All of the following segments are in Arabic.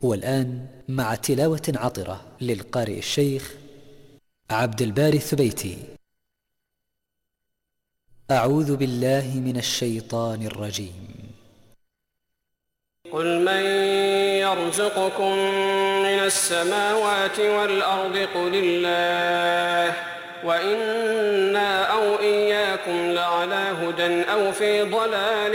والآن مع تلاوة عطرة للقارئ الشيخ عبد الباري الثبيتي أعوذ بالله من الشيطان الرجيم. قل من يرزقكم من السماوات والأرض قل الله وإنا أو إياكم لعلى هدى أو في ضلال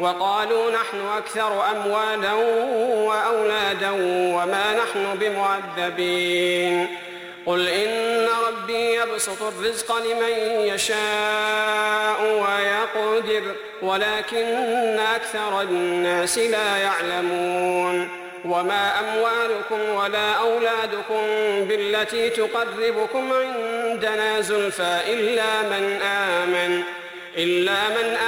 وقالوا نحن أكثر أموالا وأولادا وما نحن بمعذبين. قل إن ربي يبسط الرزق لمن يشاء ويقدر ولكن أكثر الناس لا يعلمون. وما أموالكم ولا أولادكم بالتي تقربكم عندنا زلفى إلا من آمن إلا من آمن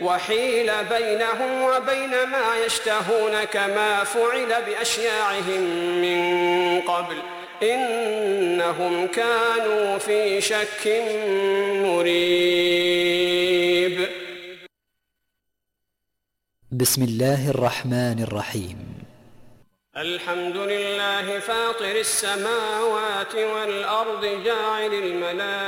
وحيل بينهم وبين ما يشتهون كما فعل بأشياعهم من قبل. إنهم كانوا في شك مريب. بسم الله الرحمن الرحيم. الحمد لله فاطر السماوات والأرض جاعل الملائكة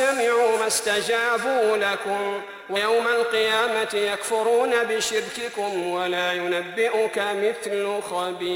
سمعوا ما استجابوا لكم ويوم القيامة يكفرون بشرككم ولا ينبئك مثل خبير